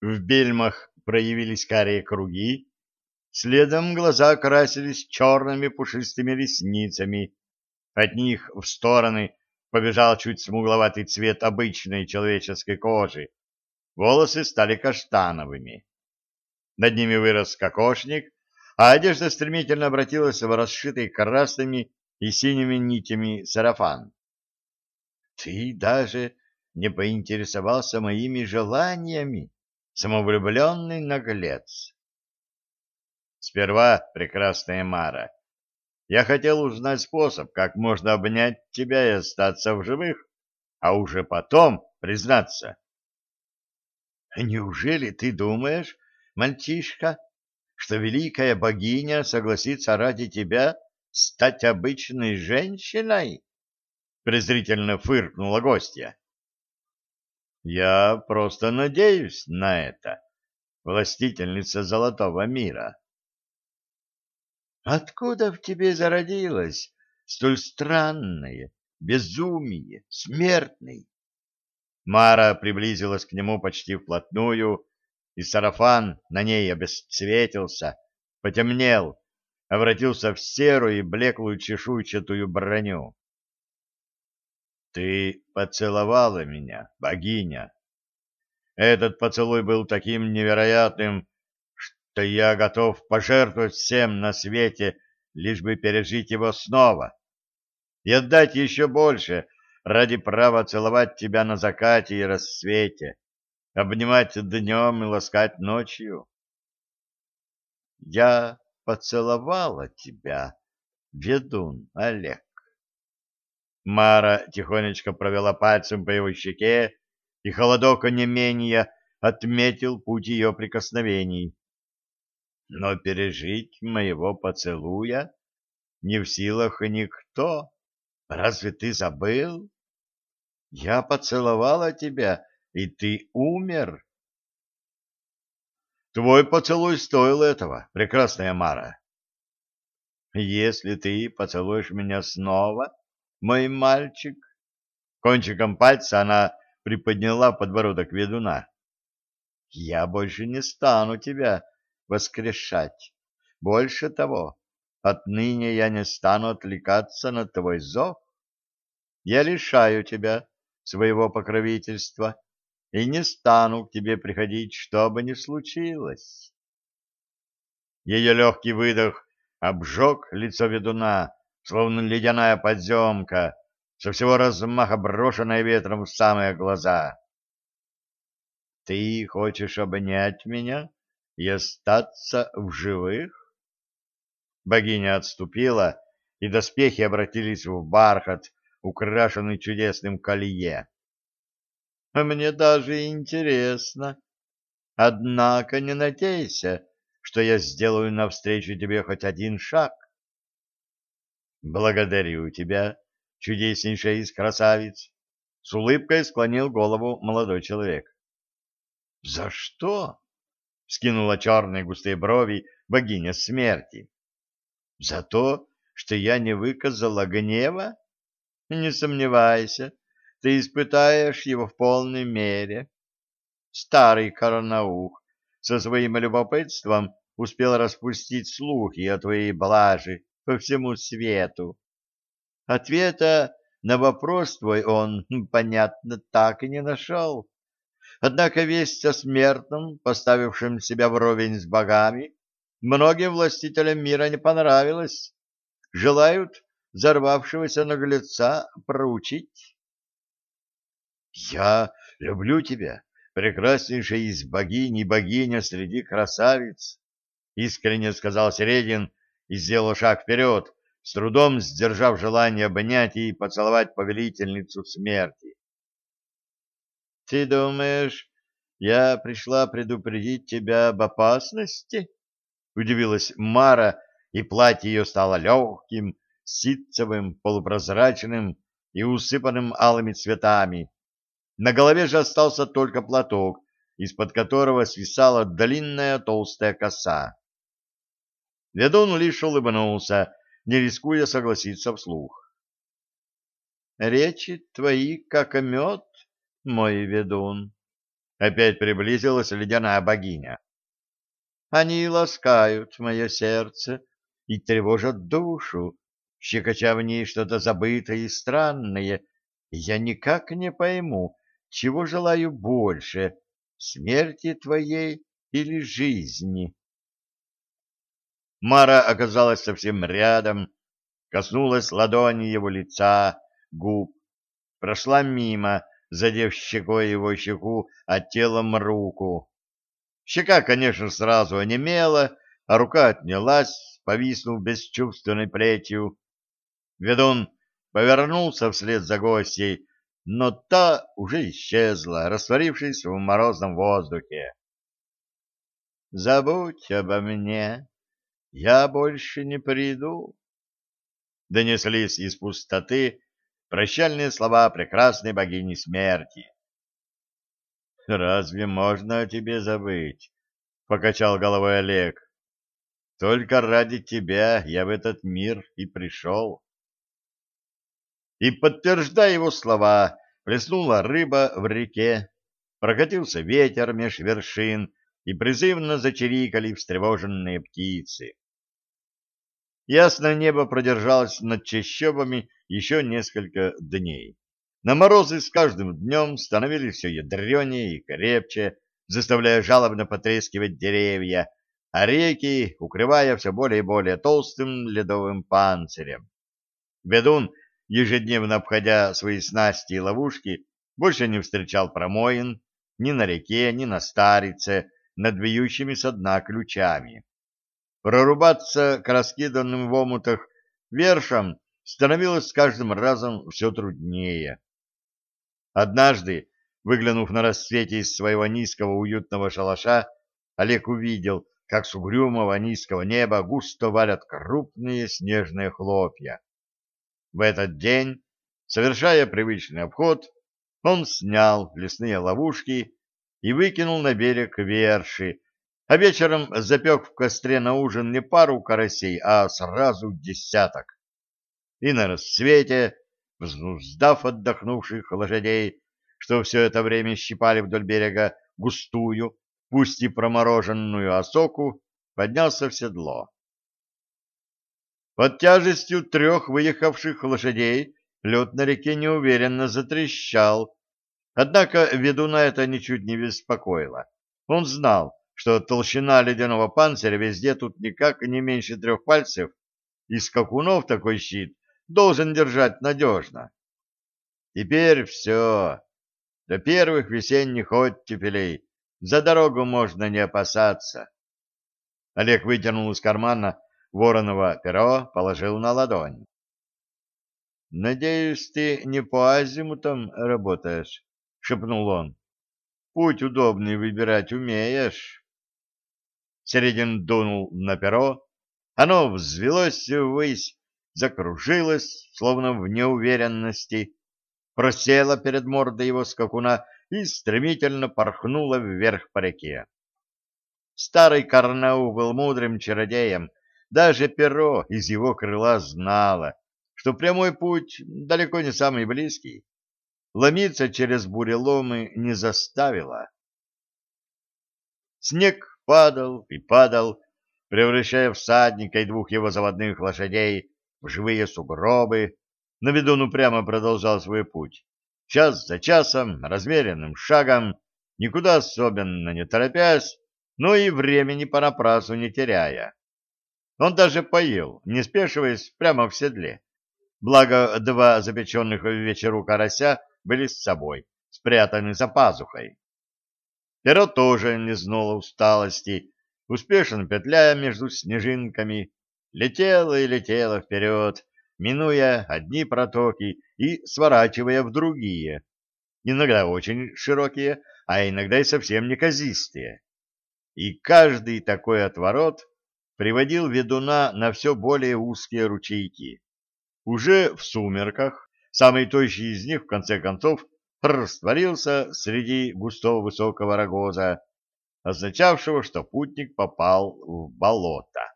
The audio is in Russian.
В бельмах проявились карие круги, следом глаза окрасились черными пушистыми ресницами, от них в стороны побежал чуть смугловатый цвет обычной человеческой кожи, волосы стали каштановыми. Над ними вырос кокошник, а одежда стремительно обратилась в расшитый красными и синими нитями сарафан. — Ты даже не поинтересовался моими желаниями, самовлюбленный наглец. Сперва, прекрасная Мара, я хотел узнать способ, как можно обнять тебя и остаться в живых, а уже потом признаться. Неужели ты думаешь, мальчишка, что великая богиня согласится ради тебя стать обычной женщиной? презрительно фыркнула гостья. Я просто надеюсь на это, властительница золотого мира. Откуда в тебе зародилось столь странное безумие, смертный? Мара приблизилась к нему почти вплотную, и сарафан на ней обесцветился, потемнел, обратился в серую и блеклую чешуйчатую броню. «Ты поцеловала меня, богиня!» Этот поцелуй был таким невероятным, что я готов пожертвовать всем на свете, лишь бы пережить его снова и отдать еще больше ради права целовать тебя на закате и рассвете, обнимать днем и ласкать ночью. Я поцеловала тебя, ведун Олег. Мара тихонечко провела пальцем по его щеке, и холодок онемения отметил путь ее прикосновений. Но пережить моего поцелуя не в силах никто. Разве ты забыл? Я поцеловала тебя, и ты умер. Твой поцелуй стоил этого, прекрасная Мара. Если ты поцелуешь меня снова, мой мальчик, кончиком пальца она приподняла подбородок ведуна. Я больше не стану тебя воскрешать. Больше того, отныне я не стану отвлекаться на твой зов. Я лишаю тебя своего покровительства и не стану к тебе приходить, что бы ни случилось. Ее легкий выдох обжег лицо ведуна, словно ледяная подземка, со всего размаха брошенная ветром в самые глаза. — Ты хочешь обнять меня и остаться в живых? Богиня отступила, и доспехи обратились в бархат, украшенный чудесным колье. — Мне даже интересно. Однако не надейся, что я сделаю навстречу тебе хоть один шаг. Благодарю тебя, чудеснейшая из красавиц. С улыбкой склонил голову молодой человек. — За что? — скинула черные густые брови богиня смерти. — За то, что я не выказала гнева? Не сомневайся, ты испытаешь его в полной мере. Старый Карнаух со своим любопытством успел распустить слухи о твоей блажи по всему свету. Ответа на вопрос твой он, понятно, так и не нашел. Однако весть о смертном, поставившем себя вровень с богами, многим властителям мира не понравилась. Желают взорвавшегося наглеца проучить. «Я люблю тебя, прекраснейшая из богинь и богиня среди красавиц», — искренне сказал Середин, и сделал шаг вперед, с трудом сдержав желание обнять и поцеловать повелительницу смерти. — Ты думаешь, я пришла предупредить тебя об опасности? — удивилась Мара, и платье ее стало легким, ситцевым, полупрозрачным и усыпанным алыми цветами. На голове же остался только платок, из-под которого свисала длинная толстая коса. Ведун лишь улыбнулся, не рискуя согласиться вслух. — Речи твои, как мед, мой ведун. Опять приблизилась ледяная богиня. Они ласкают мое сердце и тревожат душу, щекоча в ней что-то забытое и странное. Я никак не пойму, чего желаю больше — смерти твоей или жизни. Мара оказалась совсем рядом, коснулась ладони его лица, губ, прошла мимо, задев щекой его щеку, а телом руку. Щека, конечно, сразу онемела, а рука отнялась, повиснув бесчувственной плетью. Ведун повернулся вслед за гостьей, но та уже исчезла, растворившись в морозном воздухе. «Забудь обо мне, я больше не приду», — донеслись из пустоты прощальные слова прекрасной богини смерти. «Разве можно о тебе забыть?» — покачал головой Олег. «Только ради тебя я в этот мир и пришел». И, подтверждая его слова, плеснула рыба в реке, прокатился ветер меж вершин, и призывно зачирикали встревоженные птицы. Ясное небо продержалось над чащобами еще несколько дней. На морозы с каждым днем становились все ядренее и крепче, заставляя жалобно потрескивать деревья, а реки укрывая все более и более толстым ледовым панцирем. Ведун, ежедневно обходя свои снасти и ловушки, больше не встречал промоин ни на реке, ни на старице, над вьющими дна ключами. Прорубаться к раскиданным в омутах вершам становилось с каждым разом все труднее. Однажды, выглянув на рассвете из своего низкого уютного шалаша, Олег увидел, как с угрюмого низкого неба густо валят крупные снежные хлопья. В этот день, совершая привычный обход, он снял лесные ловушки и выкинул на берег верши, а вечером запек в костре на ужин не пару карасей, а сразу десяток. И на рассвете, взнуздав отдохнувших лошадей, что все это время щипали вдоль берега густую, пусть и промороженную осоку, поднялся в седло. Под тяжестью трех выехавших лошадей лед на реке неуверенно затрещал, однако ведуна это ничуть не беспокоило. Он знал, что толщина ледяного панциря везде тут никак не меньше трех пальцев, и скакунов такой щит должен держать надежно. Теперь все. До первых весенних оттепелей за дорогу можно не опасаться. Олег вытянул из кармана вороного перо, положил на ладонь. — Надеюсь, ты не по азимутам работаешь, — шепнул он. — Путь удобный выбирать умеешь. Середин дунул на перо, оно взвелось ввысь, закружилось, словно в неуверенности, просело перед мордой его скакуна и стремительно порхнуло вверх по реке. Старый Карнау был мудрым чародеем, даже перо из его крыла знало, что прямой путь далеко не самый близкий. Ломиться через буреломы не заставило. Снег падал и падал, превращая всадника и двух его заводных лошадей в живые сугробы, но ведун упрямо продолжал свой путь. Час за часом, размеренным шагом, никуда особенно не торопясь, но и времени понапрасу не теряя. Он даже поел, не спешиваясь, прямо в седле. Благо, два запеченных в вечеру карася были с собой, спрятаны за пазухой. Перо тоже не знало усталости, успешно петляя между снежинками, летело и летело вперед, минуя одни протоки и сворачивая в другие, иногда очень широкие, а иногда и совсем неказистые. И каждый такой отворот приводил ведуна на все более узкие ручейки. Уже в сумерках самый тощий из них, в конце концов, растворился среди густого высокого рогоза, означавшего, что путник попал в болото.